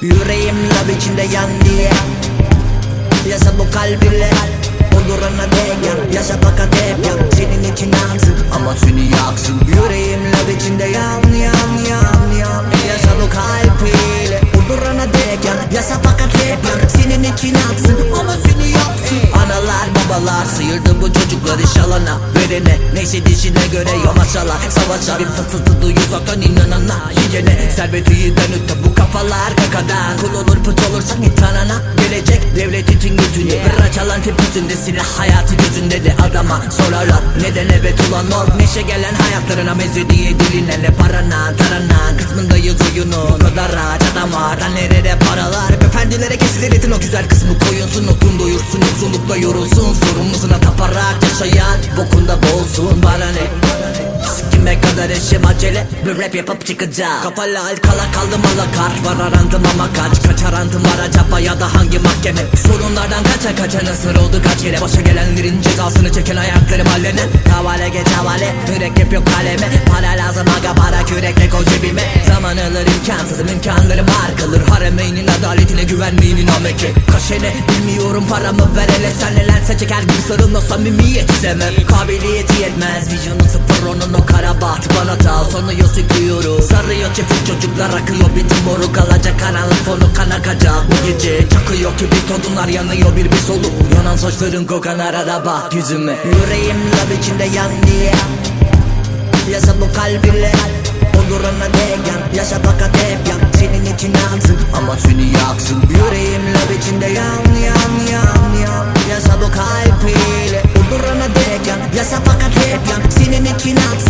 Yüreğim lav içinde yan diye. Yasa bu kalbiyle Olurana dek yan. Yaşa fakat hep yan. Senin için yansın ama seni yaksın. Yüreğim lav içinde yan yan yan yan. Yasa bu Olurana dek yan. Yaşa fakat hep yan. Senin için yaksın ama seni yaksın. Analar babalar sıyırdı bu çocukları şalana. Verene neyse dişine göre yamaçalar Savaşlar bir fısıltı duyuyorsan inanana. Yiyene serveti yiden öte bu kafalar kakadan Kul olur put olursan itanana Gelecek devlet için gücünü Bir çalan tepesinde silah hayatı gözünde de adama sorarlar. Neden evet ulan or? Neşe gelen hayatlarına meze diye diline ne parana tarana. Kısmındayız oyunu Bu kadar rahat adam var nerede paralar? Efendilere kesilir etin o güzel kısmı koyunsun. Otun doyursun yoksullukla yorulsun. Sorumlusuna taparak yaşayan Bokunda boğulsun. Bana ne Bir rap yapıp çıkacağım. Kafalı al kala kaldım ala kart Var arandım ama kaç Kaç arandım var acaba ya da hangi mahkeme? Sorunlardan kaça kaça nasıl oldu kaç kere? Başa gelenlerin cezasını çeken ayaklarım hallene Havale geç havale Mürekkep yok kaleme. Para lazım aga para kürekle koy cebime Alır imkansızım imkanlarım var. Kalır Haremeynin adaletine güvenmeyin ameke Kaşene bilmiyorum paramı ver hele. Sen nelense çeker gibi sarılma samimiyet istemem Kabiliyeti yetmez vizyonu sıfır onun o kara baht. Bana ta sonu sıkıyoruz Sarıyor çift çocuklar akıyor. Bir moruk kalacak karanlık fonu kan akacak Bu gece çakıyor ki bir todunlar yanıyor bir bir soluk. Yanan saçların kokan arada bak yüzüme. Yüreğim lav içinde yan diye. Yasa bu kalbiyle Uğruna değen Yaşa fakat hep yan. Senin için yansın ama seni yaksın. Yüreğim lav içinde yan yan yan yan. Yaşa bu kalbiyle Uğruna değen Yaşa fakat hep yan. Senin için yansın.